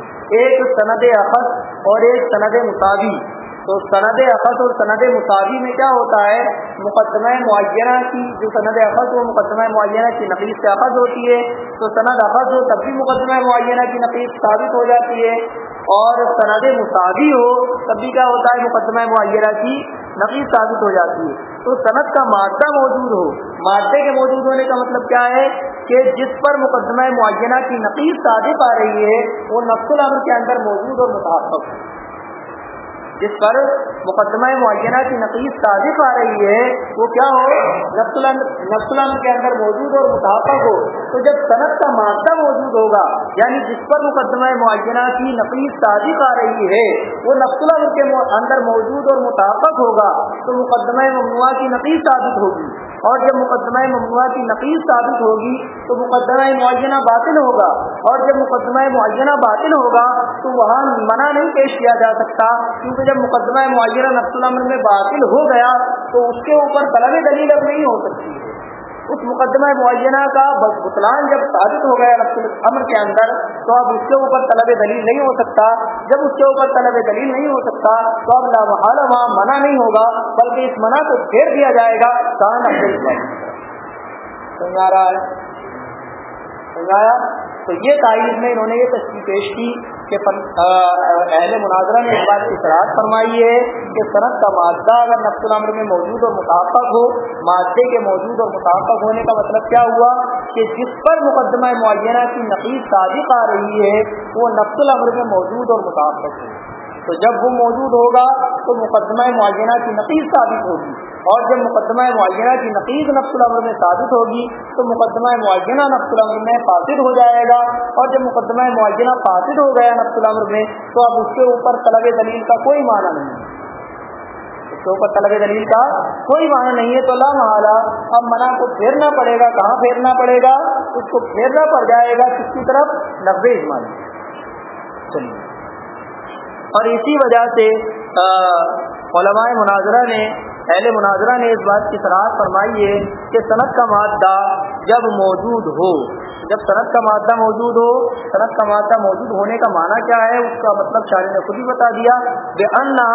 ایک سند اخذ اور ایک سند مساوی تو سند اخذ اور سند مساوی میں کیا ہوتا ہے؟ مقدمہ معینہ کی جو سند اخذ وہ مقدمہ معینہ کی نقیز سے اخذ ہوتی ہے۔ تو سند اخذ ہو تب بھی مقدمہ معینہ کی نقیز ثابت ہو جاتی ہے۔ اور سند مساوی ہو تب بھی کیا ہوتا ہے؟ مقدمہ معینہ کی نقیز ثابت ہو جاتی ہے۔ تو صنعت کا مادہ موجود ہو۔ مادے کے موجود ہونے کا مطلب کیا ہے کہ جس پر مقدمہ معینہ کی نقیز صادق آ رہی ہے، وہ نقص العمل کے اندر موجود اور متحفظ جس پر مقدمہ معینہ کی نقیز صادق آ رہی ہے، وہ کیا ہو؟ نقص کے اندر موجود اور متحفظ ہو۔ تو جب صنعت کا مادہ موجود ہوگا یعنی جس پر مقدمہ معینہ کی نقیز صادق آ رہی ہے، وہ نقص کے اندر موجود اور متحفظ ہوگا، تو مقدمہ مموعہ کی نقیز ثابت ہوگی۔ اور جب مقدمہ ممنوع کی نقیز ثابت ہوگی تو مقدمہ معینہ باطل ہوگا اور جب مقدمہ معینہ باطل ہوگا تو وہاں منع نہیں پیش کیا جا سکتا کیونکہ جب مقدمہ معینہ نقص العمل میں باطل ہو گیا تو اس کے اوپر طلب دلیل اب نہیں ہو سکتی۔ اس مقدمہ معینہ کا بطلان جب ثابت ہو گیا امر کے اندر، تو اب اس کے اوپر طلب دلیل نہیں ہو سکتا۔ جب اس کے اوپر طلب دلیل نہیں ہو سکتا، تو اب لامحال وہاں منع نہیں ہوگا، بلکہ اس منع کو پھیر دیا جائے گا۔ کہاں سمجھا رہا ہے سمجھایا۔ تو یہ تاریخ میں انہوں نے یہ تشریح پیش کی کہ اہل مناظرہ نے اس بات کی فرمائی ہے کہ صنعت کا مادہ اگر نقص العمر میں موجود اور مطابق ہو، مادے کے موجود اور مطابق ہونے کا مطلب کیا ہوا؟ کہ جس پر مقدمہ معینہ کی نقیز صادق آ رہی ہے، وہ نقص العمر میں موجود اور مطابق ہو۔ تو جب وہ موجود ہوگا تو مقدمہ معینہ کی نقیز ثابت ہوگی اور جب مقدمہ معینہ کی نقیز نقص العمر میں ثابت ہوگی تو مقدمہ معینہ نقص العمر میں فاسد ہو جائے گا اور جب مقدمہ معینہ فاسد ہو گیا نقص العمر میں تو اب اس کے اوپر طلب دلیل کا کوئی معنی نہیں ہے۔ اس کے اوپر طلب دلیل کا کوئی معنی نہیں ہے تو لا محالہ اب منع کو پھیرنا پڑے گا، کہاں پھیرنا پڑے گا؟ اس کو پھیرنا پڑ جائے گا کس کی طرف؟ نبے اجمان چلیے۔ اور اسی وجہ سے علماء مناظرہ نے، اہل مناظرہ نے اس بات کی صلاحت فرمائی ہے کہ صنعت کا مادہ جب موجود ہو جب صنعت کا مادہ موجود ہو صنعت کا مادہ موجود ہونے کا معنی کیا ہے؟ اس کا مطلب شاعر نے خود ہی بتا دیا، بے انا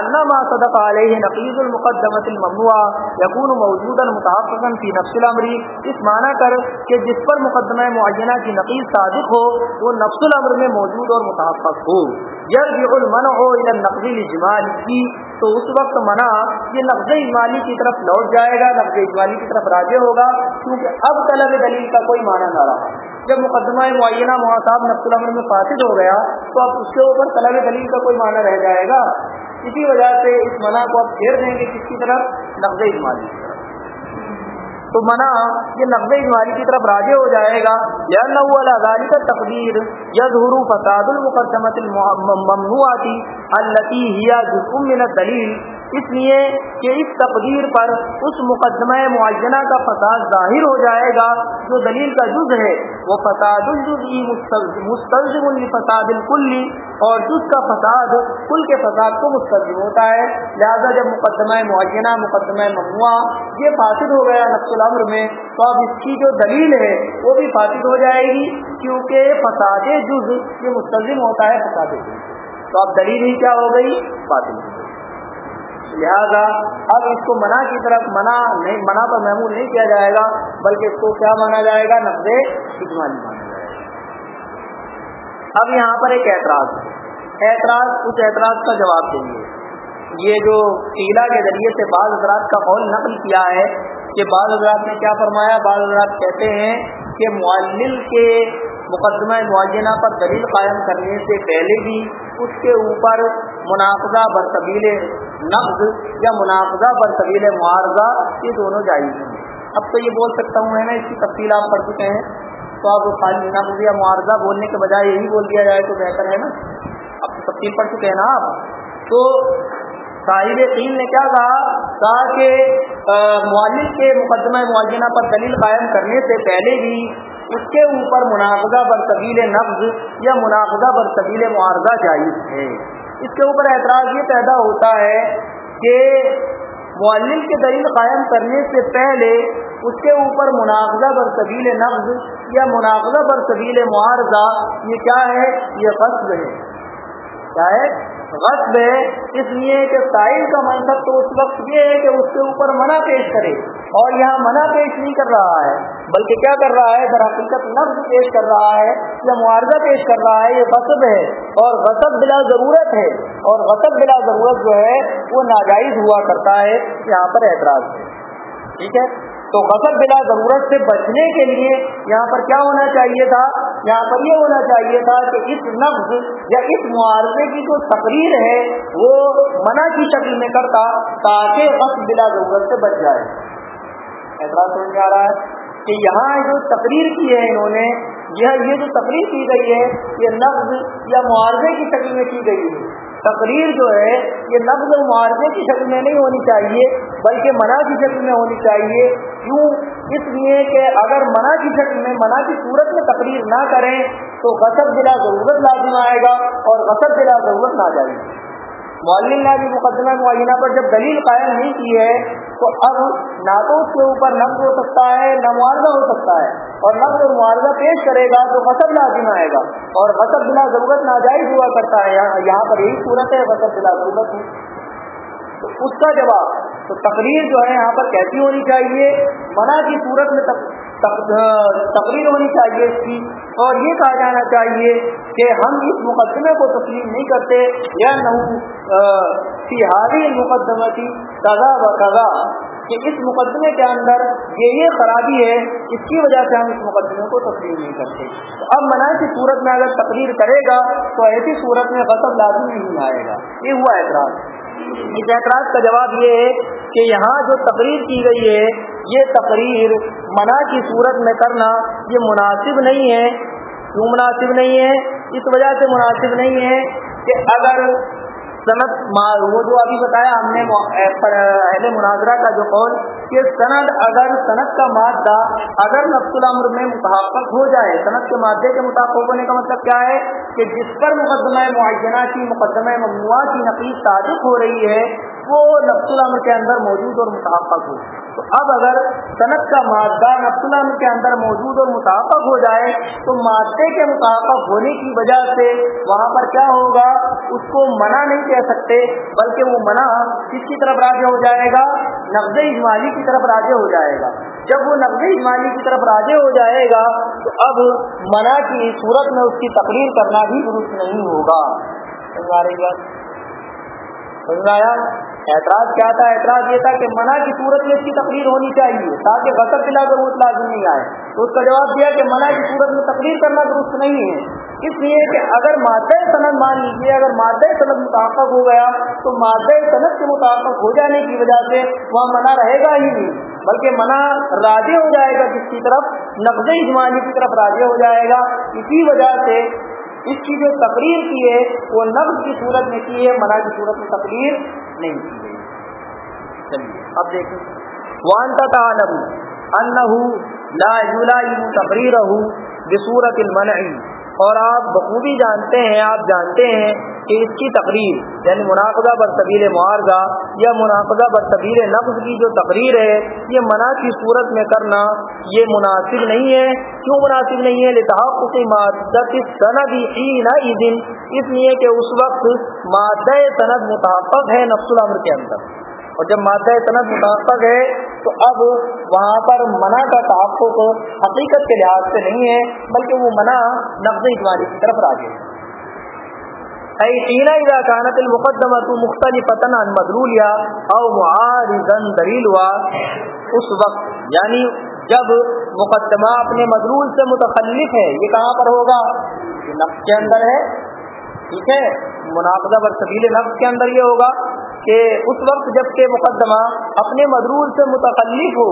انا ما صدق علیہ نقیز المقدمت الممنوع یقون موجود المتحفظ فی نفس العمری اس معنی کر کہ جس پر مقدمہ معینہ کی نقیز صادق ہو، وہ نفس العمر میں موجود اور متحفظ ہو۔ یرجع المنع الى النقض الاجمالی۔ تو اس وقت منع یہ نقض اجمالی کی طرف لوٹ جائے گا، نقض اجمالی کی طرف راجع ہوگا، کیونکہ اب طلب دلیل کا کوئی معنی نہ رہا۔ جب مقدمہ معینہ محاسب نقص العمر میں فاسد ہو گیا تو اب اس کے اوپر طلب دلیل کا کوئی معنی رہ جائے گا۔ اسی وجہ سے اس منع کو اب پھیر دیں گے کس کی طرف؟ نقض اجمالی کی طرف۔ تو منع یہ نقد اجمالی کی طرف راجع ہو جائے گا۔ یا نوزاری کا تقدیر یا ظہور فساد المقدمت ممنوعاتی التی ہیا جسم من دلیل اس لیے کہ اس تقدیر پر اس مقدمہ معینہ کا فساد ظاہر ہو جائے گا، جو دلیل کا جز ہے۔ وہ فساد الجزی مستلزم الفساد الکلی اور جز کا فساد کل کے فساد کو مستلزم ہوتا ہے۔ لہذا جب مقدمہ معینہ، مقدمہ ممنوع یہ فاسد ہو گیا نقص العمر میں، تو اب اس کی جو دلیل ہے وہ بھی فاسد ہو جائے گی، کیونکہ فساد جز یہ مستلزم ہوتا ہے فساد جز۔ تو اب دلیل ہی کیا ہو گئی؟ فاسد۔ ہو گئی لہذا اب اس کو منع کی طرف منع نہیں منع پر محمول نہیں کیا جائے گا، بلکہ اس کو کیا مانا جائے گا؟ نقد اجمالی مانا جائے گا۔ اب یہاں پر ایک اعتراض اعتراض، اس اعتراض کا جواب دیں گے۔ یہ جو قلعہ کے ذریعے سے بعض حضرات کا قول نقل کیا ہے کہ بعض حضرات نے کیا فرمایا؟ بعض حضرات کہتے ہیں کہ معلل کے مقدمہ معینہ پر دلیل قائم کرنے سے پہلے بھی اس کے اوپر منافذہ برطبیل نقد یا منافذہ برطبیل معارضہ یہ دونوں جائز ہیں۔ اب تو یہ بول سکتا ہوں ہے نا اس کی تفصیل آپ پڑھ چکے ہیں۔ تو آپ خالی نقد یا معارضہ بولنے کے بجائے یہی بول دیا جائے تو بہتر ہے نا۔ اب تو تفصیل پڑھ چکے ہیں نا آپ۔ تو صاحب قین نے کیا کہا؟ کہا کہ معلم کے مقدمہ معینہ پر دلیل قائم کرنے سے پہلے بھی اس کے اوپر مناقضہ بر طویل نفز یا مناقضہ بر طویل معارضہ جائز ہے۔ اس کے اوپر اعتراض یہ پیدا ہوتا ہے کہ معلم کے دلیل قائم کرنے سے پہلے اس کے اوپر مناقضہ بر طویل نفز یا مناقضہ بر طویل معارضہ یہ کیا ہے؟ یہ قصب ہے۔ کیا ہے۔ غصب ہے، اس لیے کہ سائل کا منصب تو اس وقت یہ ہے کہ اس کے اوپر منع پیش کرے۔ اور یہاں منع پیش نہیں کر رہا ہے، بلکہ کیا کر رہا ہے؟ در حقیقت نفز پیش کر رہا ہے یا معارضہ پیش کر رہا ہے، یہ غصب ہے۔ اور غصب بلا ضرورت ہے۔ اور غصب بلا ضرورت جو ہے، وہ ناجائز ہوا کرتا ہے، یہاں پر اعتراض۔ ہے ٹھیک ہے؟ تو غصب بلا ضرورت سے بچنے کے لیے یہاں پر کیا ہونا چاہیے تھا؟ یہاں پر یہ ہونا چاہیے تھا کہ اس نفز یا اس معاوضے کی جو تقریر ہے وہ منع کی شکل میں کرتا تاکہ غصب بلا ضرورت سے بچ جائے۔ اعتراض سمجھ آ رہا ہے کہ یہاں جو تقریر کی ہے انہوں نے، یہ جو تقریر کی گئی ہے، یہ نفز یا معاوضے کی شکل میں کی گئی ہے۔ تقریر جو ہے، یہ نفز و معارضے کی شکل میں نہیں ہونی چاہیے، بلکہ منع کی شکل میں ہونی چاہیے۔ کیوں؟ اس لیے کہ اگر منع کی شکل میں منع کی صورت میں تقریر نہ کریں تو غصب بلا ضرورت لازم آئے گا اور غصب بلا ضرورت نہ جائے گی۔ معلم نے بھی مقدمہ معینہ پر جب دلیل قائم نہیں کی ہے تو اب نہ تو اس کے اوپر نقد ہو سکتا ہے، نہ معاوضہ ہو سکتا ہے اور نقد اور معاوضہ پیش کرے گا تو غصب لازم آئے گا۔ اور غصب بلا ضرورت ناجائز ہوا کرتا ہے۔ یہاں پر یہی صورت ہے، غصب بلا ضرورت۔ تو اس کا جواب تو تقریر جو ہے یہاں پر کیسی ہونی چاہیے؟ منع کی صورت میں تقریر ہونی چاہیے اس کی۔ اور یہ کہا جانا چاہیے کہ ہم اس مقدمے کو تسلیم نہیں کرتے، یا نہ مقدمہ کی سزا و سزا کہ اس مقدمے کے اندر یہ یہ خرابی ہے، اس کی وجہ سے ہم اس مقدمے کو تسلیم نہیں کرتے۔ تو اب منع کی صورت میں اگر تقریر کرے گا، تو ایسی صورت میں غصب لازم نہیں آئے گا۔ یہ ہوا اعتراض۔ اس اعتراض کا جواب یہ ہے کہ یہاں جو تقریر کی گئی ہے، یہ تقریر منع کی صورت میں کرنا یہ مناسب نہیں ہے۔ کیوں مناسب نہیں ہے؟ اس وجہ سے مناسب نہیں ہے کہ اگر صنعت وہ جو ابھی بتایا ہم نے اہل مناظرہ کا جو قول، کہ سند اگر صنعت کا مادہ اگر نفس العمر میں متحفظ ہو جائے صنعت کے مادے کے مطابق ہونے کا مطلب کیا ہے؟ کہ جس پر مقدمہ معینہ کی، مقدمہ ممنوع کی نقیب تعدق ہو رہی ہے وہ نفس العمر کے اندر موجود اور متحفظ ہو۔ تو اب اگر صنعت کا مادہ نفس العمر کے اندر موجود اور متحفظ ہو جائے، تو مادے کے متحفظ ہونے کی وجہ سے وہاں پر کیا ہوگا؟ اس کو منع نہیں کہہ سکتے، بلکہ وہ منع کس کی طرف راجع ہو جائے گا؟ نقد اجمالی کی طرف راجع ہو جائے گا۔ جب وہ نقد اجمالی کی طرف راجع ہو جائے گا، تو اب منع کی صورت میں اس کی تقریر کرنا بھی درست نہیں ہوگا۔ سمجھا رہی بات؟ سمجھایا اعتراض کیا تھا؟ اعتراض یہ تھا کہ منع کی صورت میں اس کی تقریر ہونی چاہیے، تاکہ غصب بلا ضرورت لازم نہیں آئے۔ تو اس کا جواب دیا کہ منع کی صورت میں تقریر کرنا درست نہیں ہے۔ اس لیے کہ اگر مادہ صنعت مان لیجیے اگر مادہ صنعت متحفظ ہو گیا، تو مادہ صنعت کے متحفظ ہو جانے کی وجہ سے وہاں منع رہے گا ہی نہیں، بلکہ منع راضی ہو جائے گا جس کی طرف نقد اجمانی کی طرف راضی ہو جائے گا۔ اسی وجہ سے اس کی جو تقریر کی ہے، وہ لفظ کی صورت میں کی ہے منع کی صورت میں تقریر نہیں کی گئی۔ چلیے، اب دیکھیں۔ وانتا تعلم انہو لا یلائم تقریرہ بصورت المنعی اور آپ بخوبی جانتے ہیں، آپ جانتے ہیں کہ اس کی تقریر یعنی مناقضہ بر طبیل معارضہ یا مناقضہ بر طبیل نفس کی جو تقریر ہے، یہ منع کی صورت میں کرنا یہ مناسب نہیں ہے۔ کیوں مناسب نہیں ہے؟ لتحقق مادت سند ہی دن اس لیے کہ اس وقت مادہ سند متحفظ ہے نفس العمر کے اندر۔ اور جب مادہ صنعت متحفظ ہے، تو اب وہاں پر منع کا تحفظ حقیقت کے لحاظ سے نہیں ہے، بلکہ وہ منع نفز اجمالی کی طرف راجے اذا كانت المقدمة مختلفة عن مدلولها او معارضا دلیل اس وقت یعنی جب مقدمہ اپنے مدلول سے متخلف ہے، یہ کہاں پر ہوگا؟ یہ نفس کے اندر ہے، ٹھیک ہے؟ مناقضہ بر سبیل نفس کے اندر یہ ہوگا کہ اس وقت جبکہ مقدمہ اپنے مدرول سے متخلف ہو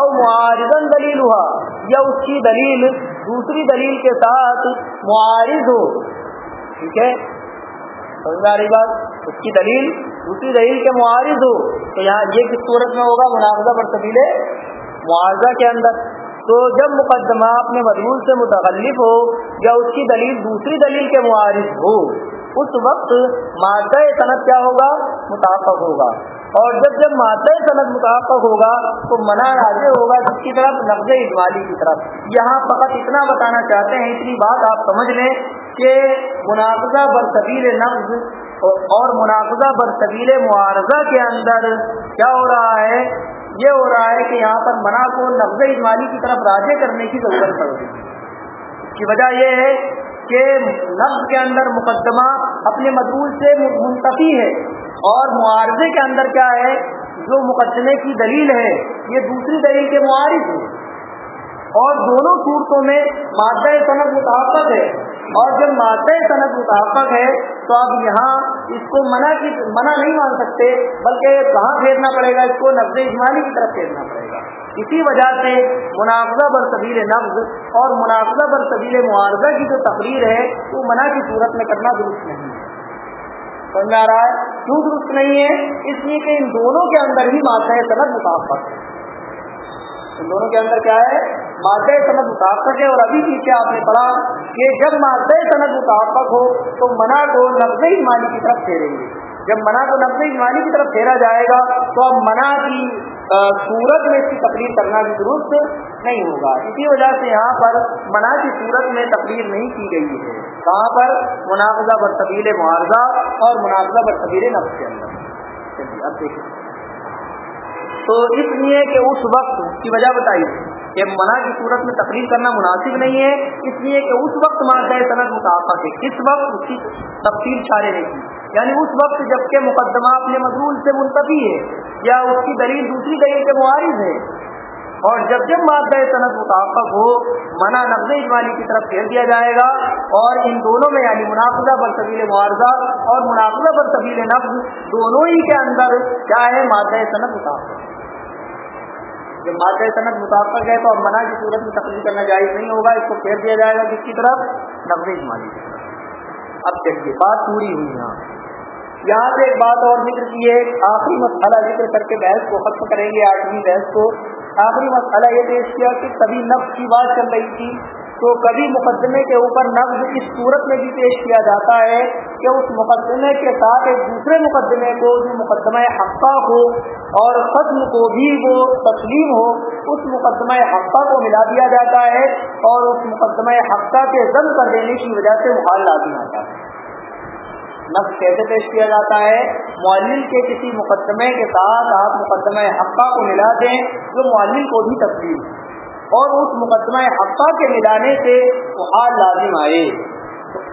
اور معارضن دلیل ہوا یا اس کی دلیل دوسری دلیل کے ساتھ معارض ہو، ٹھیک ہے؟ سمجھ رہی بات؟ اس کی دلیل، دوسری دلیل کے معارض ہو، تو یہاں یہ کس صورت میں ہوگا؟ منافذہ پر طبیل معاوضہ کے اندر۔ تو جب مقدمہ اپنے مضمون سے متغلف ہو یا اس کی دلیل دوسری دلیل کے معارض ہو، اس وقت مادہ صنعت کیا ہوگا؟ متافق ہوگا۔ اور جب جب مادہ صنعت متافق ہوگا، تو منع راضی ہوگا جس کی طرف؟ نقض اجمالی کی طرف۔ یہاں فقط اتنا بتانا چاہتے ہیں، اتنی بات آپ سمجھ لیں۔ کہ منافذہ برصبیل نقض اور منافذہ برصبیل معارضہ کے اندر کیا ہو رہا ہے؟ یہ ہو رہا ہے کہ یہاں پر منع کو نقض اجمالی کی طرف راضی کرنے کی ضرورت پڑ رہی ہے۔ اس کی وجہ یہ ہے کہ لفظ کے اندر مقدمہ اپنے مدول سے منتفی ہے اور معارضے کے اندر کیا ہے؟ جو مقدمے کی دلیل ہے، یہ دوسری دلیل کے معارض ہے۔ اور دونوں صورتوں میں مادہ صنعت متحفظ ہے۔ اور جب مادہ صنعت متحفظ ہے تو اب یہاں اس کو منع کی منع نہیں مان سکتے، بلکہ کہاں پھیرنا پڑے گا؟ اس کو نقد اجمالی کی طرف پھیرنا پڑے گا۔ اسی وجہ سے منافظہ بر طبیل نفز اور منافظہ بر طبیل معاوضہ کی جو تقریر ہے، وہ منع کی صورت میں کرنا درست نہیں ہے۔ سمجھ آ رہا ہے؟ کیوں درست نہیں ہے؟ اس لیے کہ ان دونوں کے اندر ہی مادہ صنعت مطابق ہے۔ ان دونوں کے اندر کیا ہے؟ مادہ صنعت مطابق ہے اور ابھی پیچھے آپ نے پڑھا کہ جب مادہ صنعت مطابق ہو تو منع کو نقد مالی کی طرف پھیریں گے۔ جب منع کو نقد مالی کی طرف پھیرا جائے گا تو اب منع کی صورت میں اس کی تقریر کرنا بھی درست نہیں ہوگا۔ اسی وجہ سے یہاں پر منع کی صورت میں تقریر نہیں کی گئی ہے۔ کہاں پر منافذہ برطبیل معاوضہ اور منافذہ برطبیل نفس کے اندر۔ چلیے، اب دیکھیں۔ تو اس لیے کہ اس وقت کی وجہ بتائیے۔ کہ منع کی صورت میں تقریر کرنا مناسب نہیں ہے، اس لیے کہ اس وقت مادہ صنعت متافق ہے۔ کس وقت اس کی تفصیل چھارے نہیں کی یعنی اس وقت جبکہ مقدمہ اپنے مضمون سے منتفی ہے، یا اس کی دلیل دوسری دلیل کے معارض ہے۔ اور جب جب مادہ صنعت متافق ہو، منع نقد اجمالی کی طرف پھیر دیا جائے گا۔ اور ان دونوں میں یعنی منافظہ بر طبیل معارضہ اور منافظہ بر طبیل نقد دونوں ہی کے اندر کیا ہے؟ مادہ صنعت متافق جب مادہ صنعت متافق ہے تو اب منع کی صورت میں تقریر کرنا جائز نہیں ہوگا، اس کو پھیر دیا جائے گا کس کی طرف نقد اجمالی کی طرف اب دیکھیے، بات پوری ہوئی یہاں۔ یہاں سے ایک بات اور ذکر کی ہے آخری مسئلہ ذکر کر کے بحث کو ختم کریں گے آٹھویں بحث کو۔ آخری مسئلہ یہ پیش کیا کہ کبھی نفس کی بات چل رہی تھی، تو کبھی مقدمے کے اوپر نفز اس صورت میں بھی پیش کیا جاتا ہے کہ اس مقدمے کے ساتھ ایک دوسرے مقدمے کو، جو مقدمہ حقہ ہو اور ختم کو بھی وہ تسلیم ہو، اس مقدمہ حقہ کو ملا دیا جاتا ہے اور اس مقدمہ حقہ کے ضم کر دینے کی وجہ سے محال لازم آتا ہے۔ نفس کیسے پیش کیا جاتا ہے؟ معلل کے کسی مقدمے کے ساتھ آپ مقدمہ حقہ کو ملا دیں جو معلل کو بھی تبدیل اور اس مقدمہ حقہ کے ملانے سے محال لازم آئے۔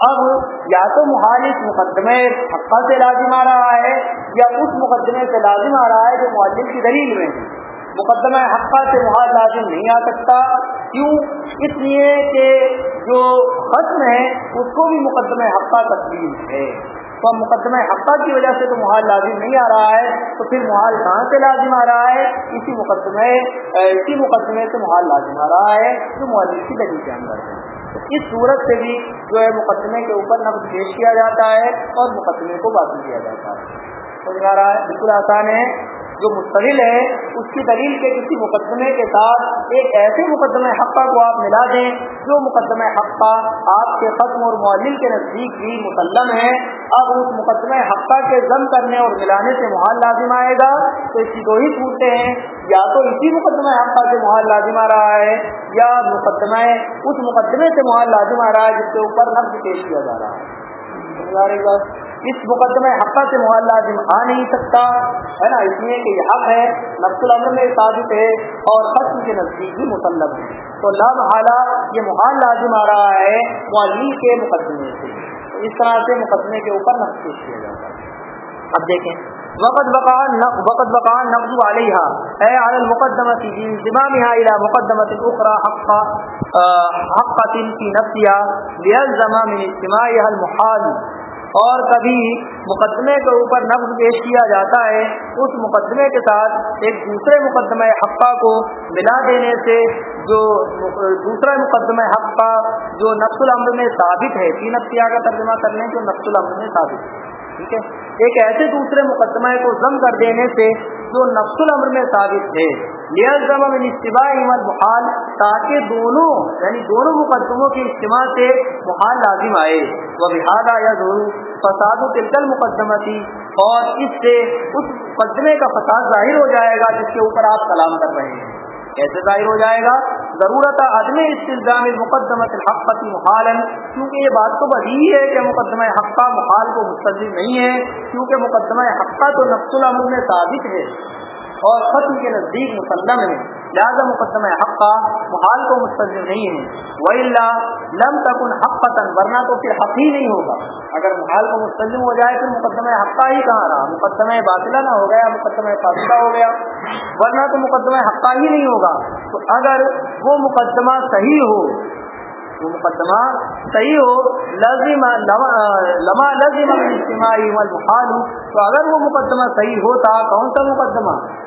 اب یا تو محال اس مقدمے حقہ سے لازم آ رہا ہے یا اس مقدمے سے لازم آ رہا ہے جو معلل کی دلیل میں ہے۔ مقدمہ حقہ سے محال لازم نہیں آ سکتا۔ کیوں؟ اس لیے کہ جو ختم ہے، اس کو بھی مقدمہ حقہ تبدیل ہے۔ تو مقدمہ حقہ کی وجہ سے تو محال لازم نہیں آ رہا ہے، تو پھر محال کہاں سے لازم آ رہا ہے؟ اسی مقدمے اسی مقدمے سے محال لازم آ رہا ہے جو معلوم کی دلیل کے اندر ہے۔ اس صورت سے بھی جو ہے مقدمے کے اوپر نفس پیش کیا جاتا ہے اور مقدمے کو باقی کیا جاتا ہے۔ سمجھ آ رہا ہے؟ بالکل آسان ہے۔ جو مستقل ہے، اس کی دلیل کے کسی مقدمے کے ساتھ ایک ایسے مقدمہ حقہ کو آپ ملا دیں جو مقدمہ حقہ آپ کے ختم اور معلل کے نزدیک بھی مسلم ہے اب اس مقدمہ حقہ کے ضم کرنے اور ملانے سے محال لازم آئے گا۔ تو اس کی دو ہی صورتیں ہیں۔ یا تو اسی مقدمہ حقہ سے محال لازم آ رہا ہے یا مقدمہ اس مقدمے سے محال لازم آ رہا ہے جس کے اوپر نقد پیش کیا جا رہا ہے۔ اس مقدمہ حقہ سے محال لازم آ نہیں سکتا، ہے نا؟ اس لیے کہ یہ حق ہے، نفس العمر میں ثابت ہے اور ختم کے نزدیک بھی مسلم ہے تو لام حالہ یہ محال لازم آ رہا ہے معلی کے مقدمے سے۔ اس طرح سے مقدمے کے اوپر نقص کیا جاتا ہے۔ اب دیکھیں۔ وقت بقان وقت بقان نقض علیہ اے علی المقدمہ کی زمامها الى مقدمه اخرى حق حق في نفسها ليلزم من اجتماعها المحال۔ اور کبھی مقدمے کے اوپر نفس پیش کیا جاتا ہے، اس مقدمے کے ساتھ ایک دوسرے مقدمہ حقہ کو ملا دینے سے جو دوسرا مقدمہ حقا جو نفس العمر میں ثابت ہے، تین اختیار کا ترجمہ کرنے جو نفس العمر میں ثابت ہے۔ ٹھیک ہے؟ ایک ایسے دوسرے مقدمہ کو ضم کر دینے سے جو نفس العمر میں ثابت ہے۔ محال تاکہ دونوں یعنی دونوں مقدموں کے اجتماع سے محال لازم آئے۔ وہ بحال آیا ضرور فساد و تلکل مقدمہ تھی اور اس سے اس مقدمے کا فساد ظاہر ہو جائے گا جس کے اوپر آپ کلام کر رہے ہیں۔ کیسے ظاہر ہو جائے گا؟ ضرورت عدم استظام مقدمہ حقتی محالن کیونکہ یہ بات تو بدی ہے کہ مقدمہ حقہ محال کو مستظم نہیں ہے، کیونکہ مقدمہ حقہ تو نفس العمل میں ثابت ہے اور ختم کے نزدیک مسلم ہے۔ لہٰذا مقدمہ حقہ محال کو مستلزم نہیں ہے۔ وہ اللہ لم تکن حق پتن ورنہ تو پھر حق ہی نہیں ہوگا۔ اگر محال کو مستلزم ہو جائے، پھر مقدمہ حقہ ہی کہاں رہا؟ مقدمہ باطلہ نہ ہو گیا، مقدمہ فاصلہ ہو گیا۔ ورنہ تو مقدمہ حقہ ہی نہیں ہوگا۔ تو اگر وہ مقدمہ صحیح ہو، وہ مقدمہ صحیح ہو، لازم لما لازم اجتماعی محال ہو تو اگر وہ مقدمہ صحیح ہوتا، کون سا مقدمہ؟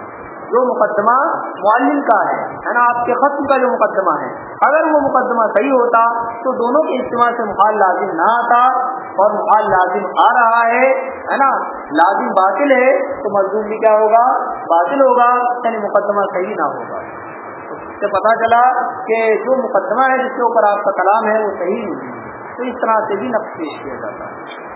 جو مقدمہ معلم کا ہے نا؟ آپ کے ختم کا جو مقدمہ ہے۔ اگر وہ مقدمہ صحیح ہوتا تو دونوں کے اجتماع سے مخال لازم نہ آتا اور مخال لازم آ رہا ہے نا؟ لازم باطل ہے تو مزدور بھی کیا ہوگا؟ باطل ہوگا یعنی مقدمہ صحیح نہ ہوگا۔ اس سے پتہ چلا کہ جو مقدمہ ہے جس کے اوپر آپ کا کلام ہے وہ صحیح نہیں تو اس طرح سے بھی نقص پیش کیا جاتا ہے۔